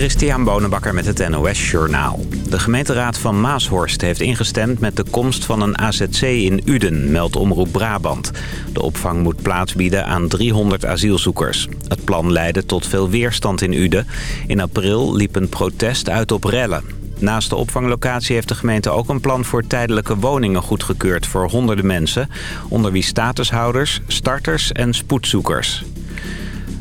Christian Bonenbakker met het NOS Journaal. De gemeenteraad van Maashorst heeft ingestemd met de komst van een AZC in Uden, meldt Omroep Brabant. De opvang moet plaats bieden aan 300 asielzoekers. Het plan leidde tot veel weerstand in Uden. In april liep een protest uit op rellen. Naast de opvanglocatie heeft de gemeente ook een plan voor tijdelijke woningen goedgekeurd voor honderden mensen. Onder wie statushouders, starters en spoedzoekers.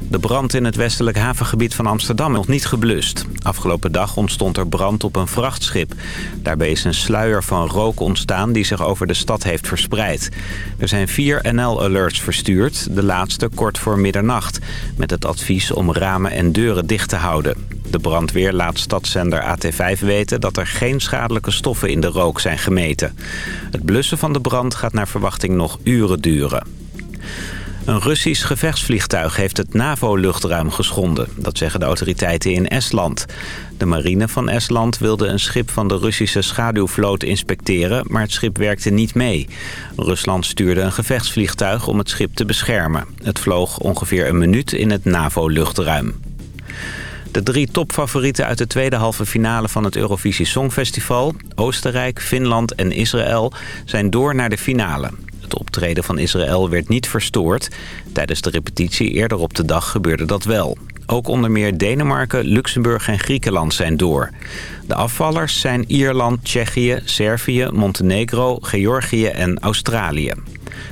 De brand in het westelijk havengebied van Amsterdam is nog niet geblust. Afgelopen dag ontstond er brand op een vrachtschip. Daarbij is een sluier van rook ontstaan die zich over de stad heeft verspreid. Er zijn vier NL-alerts verstuurd, de laatste kort voor middernacht... met het advies om ramen en deuren dicht te houden. De brandweer laat stadszender AT5 weten dat er geen schadelijke stoffen in de rook zijn gemeten. Het blussen van de brand gaat naar verwachting nog uren duren. Een Russisch gevechtsvliegtuig heeft het NAVO-luchtruim geschonden. Dat zeggen de autoriteiten in Estland. De marine van Estland wilde een schip van de Russische schaduwvloot inspecteren... maar het schip werkte niet mee. Rusland stuurde een gevechtsvliegtuig om het schip te beschermen. Het vloog ongeveer een minuut in het NAVO-luchtruim. De drie topfavorieten uit de tweede halve finale van het Eurovisie Songfestival... Oostenrijk, Finland en Israël zijn door naar de finale. Het optreden van Israël werd niet verstoord. Tijdens de repetitie eerder op de dag gebeurde dat wel. Ook onder meer Denemarken, Luxemburg en Griekenland zijn door. De afvallers zijn Ierland, Tsjechië, Servië, Montenegro, Georgië en Australië.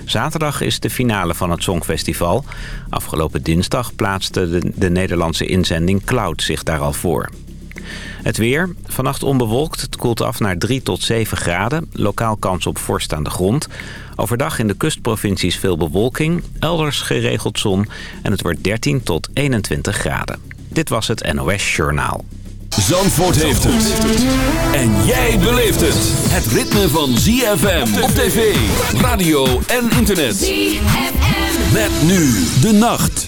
Zaterdag is de finale van het Songfestival. Afgelopen dinsdag plaatste de, de Nederlandse inzending Cloud zich daar al voor. Het weer. Vannacht onbewolkt. Het koelt af naar 3 tot 7 graden. Lokaal kans op vorst aan de grond. Overdag in de kustprovincies veel bewolking. Elders geregeld zon. En het wordt 13 tot 21 graden. Dit was het NOS Journaal. Zandvoort heeft het. En jij beleeft het. Het ritme van ZFM op tv, radio en internet. ZFM. Met nu de nacht.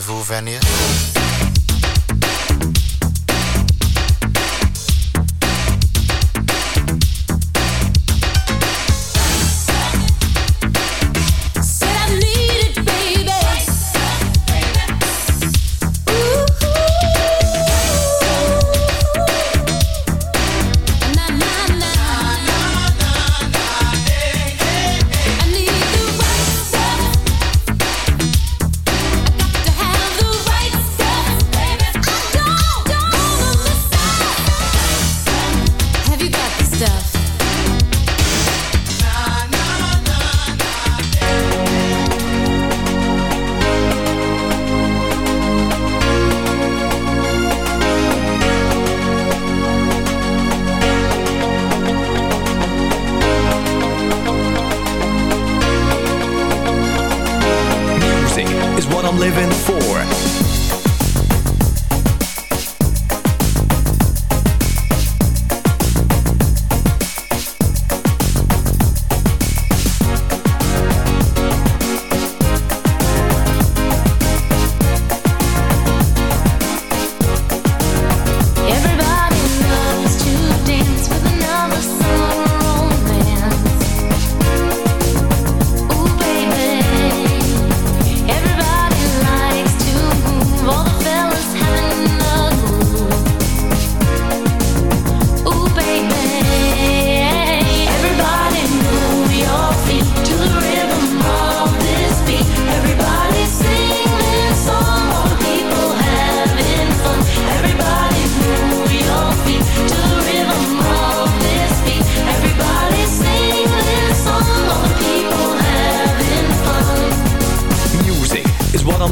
even hoe.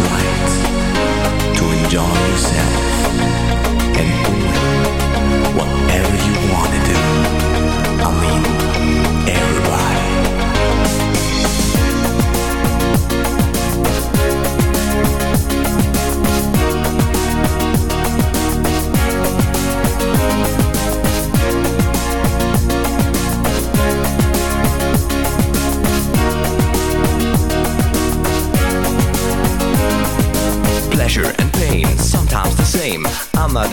right to enjoy yourself and whatever you want to do. I mean,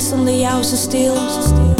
constantly is so still.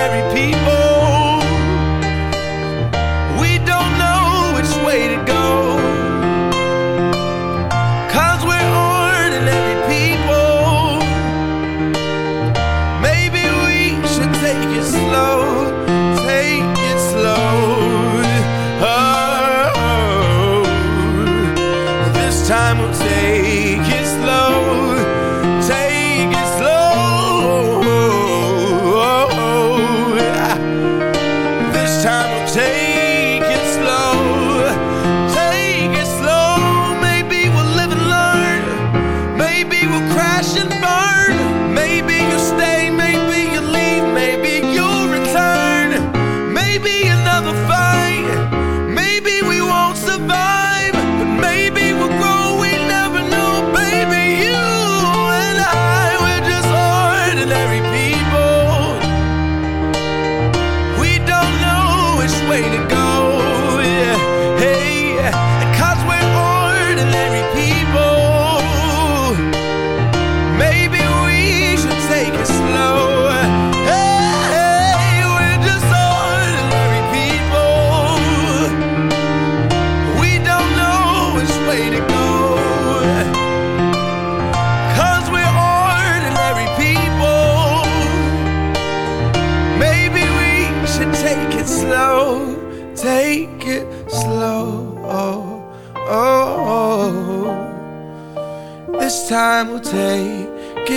ordinary people.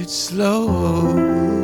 it's slow.